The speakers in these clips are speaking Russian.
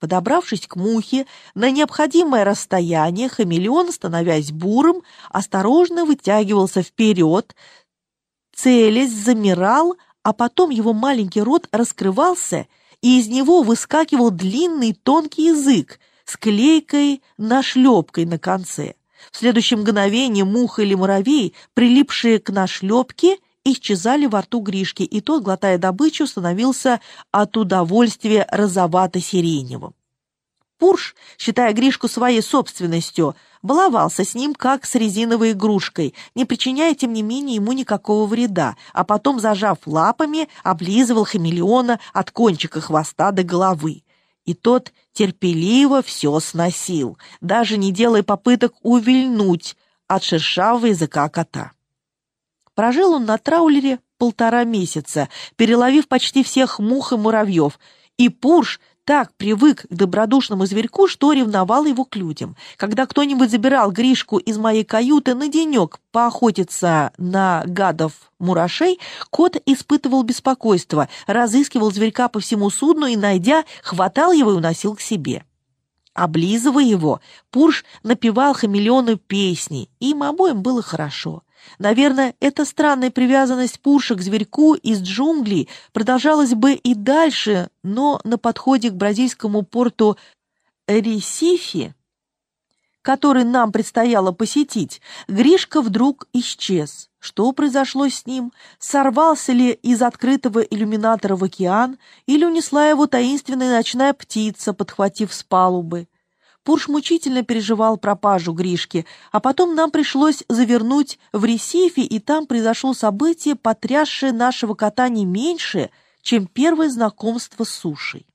Подобравшись к мухе, на необходимое расстояние хамелеон, становясь бурым, осторожно вытягивался вперед, целясь, замирал, а потом его маленький рот раскрывался, и из него выскакивал длинный тонкий язык с клейкой нашлепкой на конце. В следующем мгновении муха или муравей, прилипшие к нашлепке, исчезали во рту Гришки, и тот, глотая добычу, становился от удовольствия розовато-сиреневым. Пурш, считая Гришку своей собственностью, баловался с ним, как с резиновой игрушкой, не причиняя, тем не менее, ему никакого вреда, а потом, зажав лапами, облизывал хамелеона от кончика хвоста до головы. И тот терпеливо все сносил, даже не делая попыток увильнуть от шершавого языка кота. Прожил он на траулере полтора месяца, переловив почти всех мух и муравьев, и Пурш так привык к добродушному зверьку, что ревновал его к людям. Когда кто-нибудь забирал Гришку из моей каюты на денек поохотиться на гадов-мурашей, кот испытывал беспокойство, разыскивал зверька по всему судну и, найдя, хватал его и уносил к себе. Облизывая его, Пурш напевал хамелеону песни, и им обоим было хорошо. Наверное, эта странная привязанность Пурша к зверьку из джунглей продолжалась бы и дальше, но на подходе к бразильскому порту Ресифи, который нам предстояло посетить, Гришка вдруг исчез. Что произошло с ним? Сорвался ли из открытого иллюминатора в океан или унесла его таинственная ночная птица, подхватив с палубы? Пурш мучительно переживал пропажу Гришки, а потом нам пришлось завернуть в Ресифе, и там произошло событие, потрясшее нашего кота не меньше, чем первое знакомство с сушей.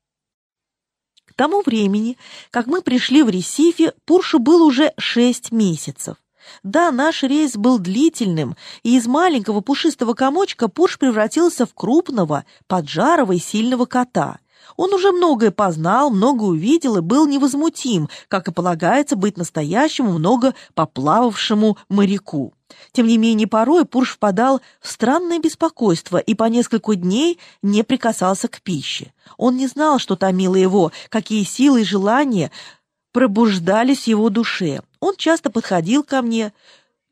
К тому времени, как мы пришли в Ресифе, Пуршу было уже шесть месяцев. Да, наш рейс был длительным, и из маленького пушистого комочка Пурш превратился в крупного, поджарого и сильного кота — он уже многое познал, много увидел и был невозмутим, как и полагается быть настоящему, много поплававшему моряку. Тем не менее, порой Пурш впадал в странное беспокойство и по несколько дней не прикасался к пище. Он не знал, что томило его, какие силы и желания пробуждались в его душе. Он часто подходил ко мне,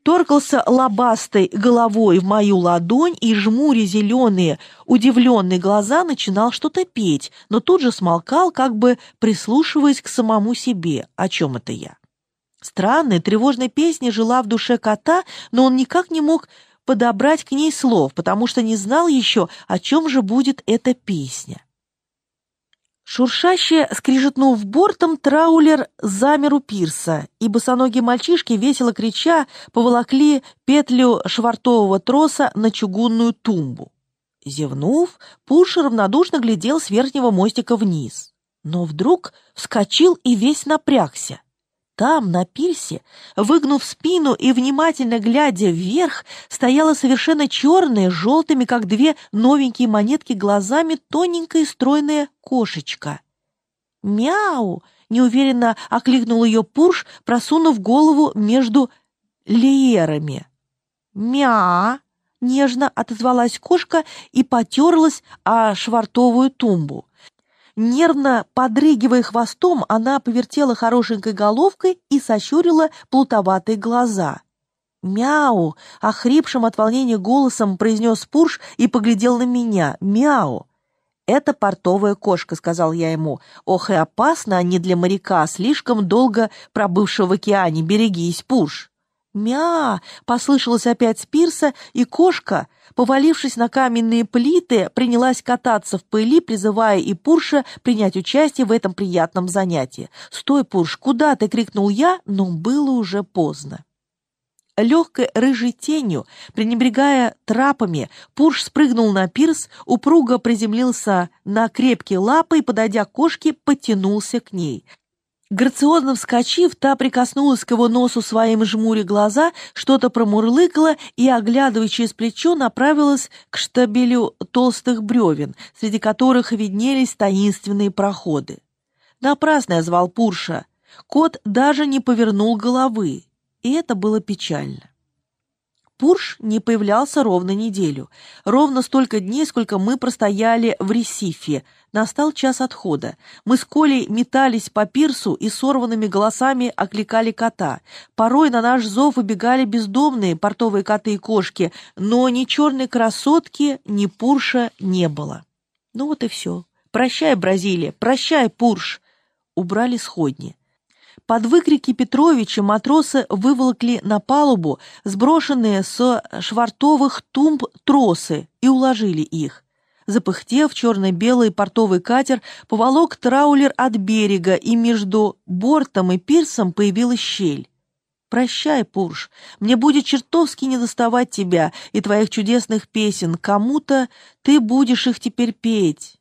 торкался лобастой головой в мою ладонь и, жмуря зеленые, удивленные глаза, начинал что-то петь, но тут же смолкал, как бы прислушиваясь к самому себе. О чем это я? Странная, тревожная песня жила в душе кота, но он никак не мог подобрать к ней слов, потому что не знал еще, о чем же будет эта песня. Шуршаще, скрижетнув бортом, траулер замер у пирса, и босоногие мальчишки, весело крича, поволокли петлю швартового троса на чугунную тумбу. Зевнув, Пуш равнодушно глядел с верхнего мостика вниз. Но вдруг вскочил и весь напрягся. Там, на пирсе, выгнув спину и внимательно глядя вверх, стояла совершенно черная, желтыми, как две новенькие монетки, глазами тоненькая стройная кошечка. «Мяу!» — неуверенно окликнул ее Пурш, просунув голову между леерами. «Мя!» — нежно отозвалась кошка и потерлась о швартовую тумбу. Нервно подрыгивая хвостом, она повертела хорошенькой головкой и сощурила плутоватые глаза. «Мяу!» — охрипшим от волнения голосом произнес Пурш и поглядел на меня. «Мяу!» «Это портовая кошка», — сказал я ему. «Ох, и опасно они для моряка, слишком долго пробывшего в океане. Берегись, Пурш!» «Мя!» — послышалось опять с пирса, и кошка, повалившись на каменные плиты, принялась кататься в пыли, призывая и Пурша принять участие в этом приятном занятии. «Стой, Пурш, куда ты?» — крикнул я, но было уже поздно. Легкой рыжей тенью, пренебрегая трапами, Пурш спрыгнул на пирс, упруго приземлился на крепкие лапы и, подойдя к кошке, потянулся к ней — Грациозно вскочив, та прикоснулась к его носу своим жмуре глаза, что-то промурлыкала и, оглядывая через плечо, направилась к штабелю толстых бревен, среди которых виднелись таинственные проходы. Напрасно я звал Пурша. Кот даже не повернул головы, и это было печально. Пурш не появлялся ровно неделю. Ровно столько дней, сколько мы простояли в Ресифе. Настал час отхода. Мы с Колей метались по пирсу и сорванными голосами окликали кота. Порой на наш зов выбегали бездомные портовые коты и кошки, но ни черной красотки, ни Пурша не было. Ну вот и все. Прощай, Бразилия, прощай, Пурш. Убрали сходни. Под выкрики Петровича матросы выволокли на палубу сброшенные с швартовых тумб тросы и уложили их. Запыхтев, черно-белый портовый катер поволок траулер от берега, и между бортом и пирсом появилась щель. «Прощай, Пурш, мне будет чертовски недоставать тебя и твоих чудесных песен. Кому-то ты будешь их теперь петь».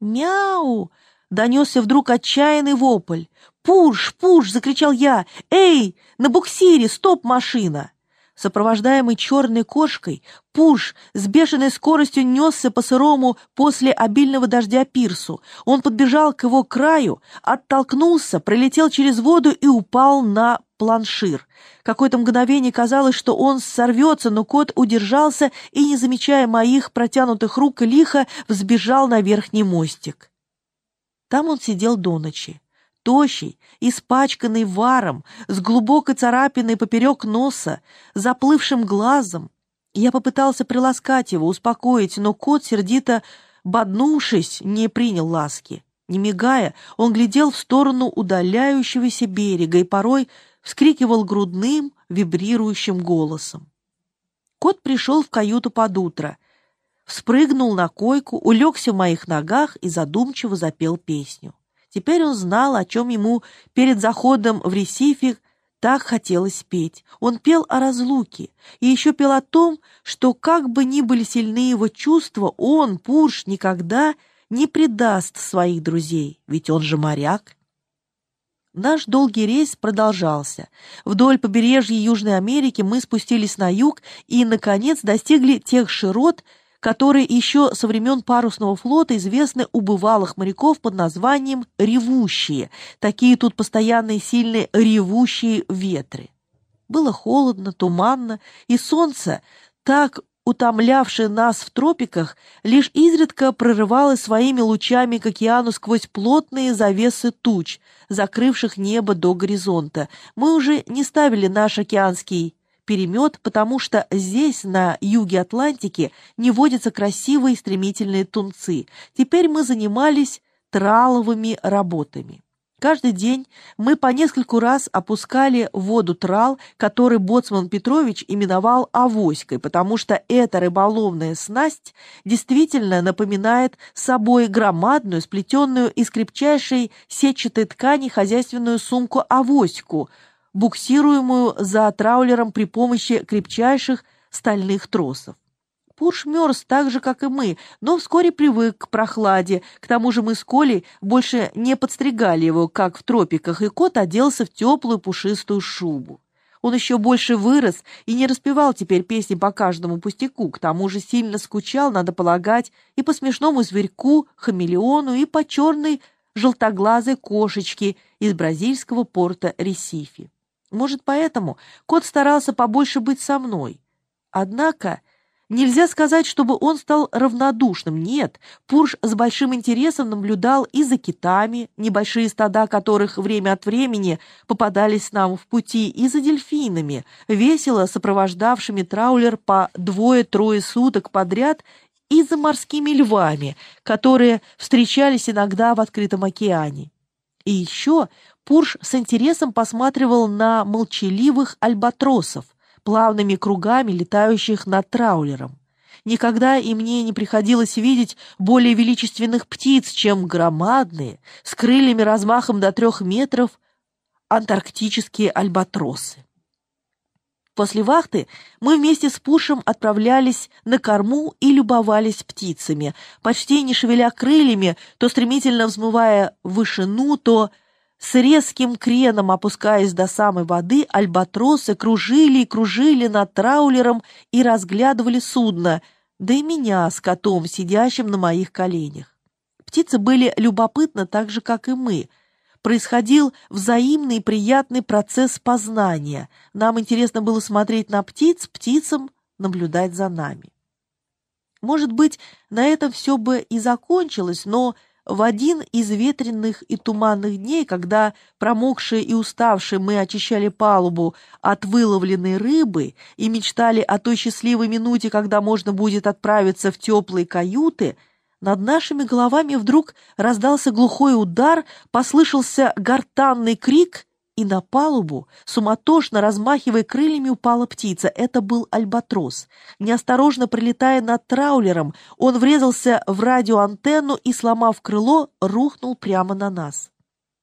«Мяу!» — донесся вдруг отчаянный вопль. «Пуш! Пуш!» — закричал я. «Эй! На буксире! Стоп, машина!» Сопровождаемый черной кошкой, Пуш с бешеной скоростью несся по сырому после обильного дождя пирсу. Он подбежал к его краю, оттолкнулся, пролетел через воду и упал на планшир. Какое-то мгновение казалось, что он сорвется, но кот удержался и, не замечая моих протянутых рук, лихо взбежал на верхний мостик. Там он сидел до ночи тощий, испачканный варом, с глубокой царапиной поперек носа, заплывшим глазом. Я попытался приласкать его, успокоить, но кот, сердито боднувшись, не принял ласки. Не мигая, он глядел в сторону удаляющегося берега и порой вскрикивал грудным, вибрирующим голосом. Кот пришел в каюту под утро, вспрыгнул на койку, улегся в моих ногах и задумчиво запел песню. Теперь он знал, о чем ему перед заходом в Ресифе так хотелось петь. Он пел о разлуке и еще пел о том, что как бы ни были сильны его чувства, он, Пурш, никогда не предаст своих друзей, ведь он же моряк. Наш долгий рейс продолжался. Вдоль побережья Южной Америки мы спустились на юг и, наконец, достигли тех широт, которые еще со времен парусного флота известны у бывалых моряков под названием «ревущие». Такие тут постоянные сильные ревущие ветры. Было холодно, туманно, и солнце, так утомлявшее нас в тропиках, лишь изредка прорывалось своими лучами к океану сквозь плотные завесы туч, закрывших небо до горизонта. Мы уже не ставили наш океанский перемет, потому что здесь, на юге Атлантики, не водятся красивые стремительные тунцы. Теперь мы занимались траловыми работами. Каждый день мы по нескольку раз опускали в воду трал, который боцман Петрович именовал авоськой, потому что эта рыболовная снасть действительно напоминает собой громадную, сплетенную из крепчайшей сетчатой ткани хозяйственную сумку-авоську – буксируемую за траулером при помощи крепчайших стальных тросов. Пурш мерз так же, как и мы, но вскоре привык к прохладе. К тому же мы с Колей больше не подстригали его, как в тропиках, и кот оделся в теплую пушистую шубу. Он еще больше вырос и не распевал теперь песни по каждому пустяку, к тому же сильно скучал, надо полагать, и по смешному зверьку, хамелеону, и по черной желтоглазой кошечке из бразильского порта Ресифи. Может, поэтому кот старался побольше быть со мной. Однако нельзя сказать, чтобы он стал равнодушным. Нет, Пурш с большим интересом наблюдал и за китами, небольшие стада которых время от времени попадались нам в пути, и за дельфинами, весело сопровождавшими траулер по двое-трое суток подряд, и за морскими львами, которые встречались иногда в открытом океане. И еще Пурш с интересом посматривал на молчаливых альбатросов, плавными кругами летающих над траулером. Никогда и мне не приходилось видеть более величественных птиц, чем громадные, с крыльями размахом до трех метров, антарктические альбатросы. После вахты мы вместе с Пушем отправлялись на корму и любовались птицами, почти не шевеля крыльями, то стремительно взмывая в вышину, то с резким креном опускаясь до самой воды, альбатросы кружили и кружили над траулером и разглядывали судно, да и меня с котом, сидящим на моих коленях. Птицы были любопытны так же, как и мы. происходил взаимный и приятный процесс познания. Нам интересно было смотреть на птиц, птицам наблюдать за нами. Может быть, на этом все бы и закончилось, но в один из ветреных и туманных дней, когда промокшие и уставшие мы очищали палубу от выловленной рыбы и мечтали о той счастливой минуте, когда можно будет отправиться в теплые каюты, над нашими головами вдруг раздался глухой удар, послышался гортанный крик — и на палубу, суматошно размахивая крыльями, упала птица. Это был альбатрос. Неосторожно прилетая над траулером, он врезался в радиоантенну и, сломав крыло, рухнул прямо на нас.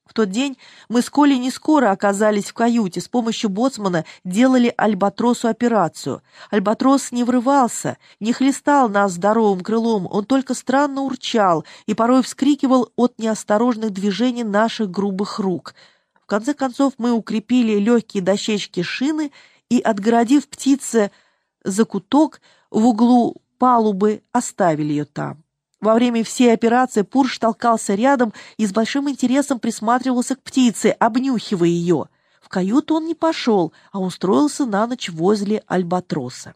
В тот день мы с Колей не скоро оказались в каюте. С помощью боцмана делали Альбатросу операцию. Альбатрос не врывался, не хлестал нас здоровым крылом, он только странно урчал и порой вскрикивал от неосторожных движений наших грубых рук — конце концов мы укрепили легкие дощечки шины и, отгородив птице закуток в углу палубы, оставили ее там. Во время всей операции Пурш толкался рядом и с большим интересом присматривался к птице, обнюхивая ее. В каюту он не пошел, а устроился на ночь возле альбатроса.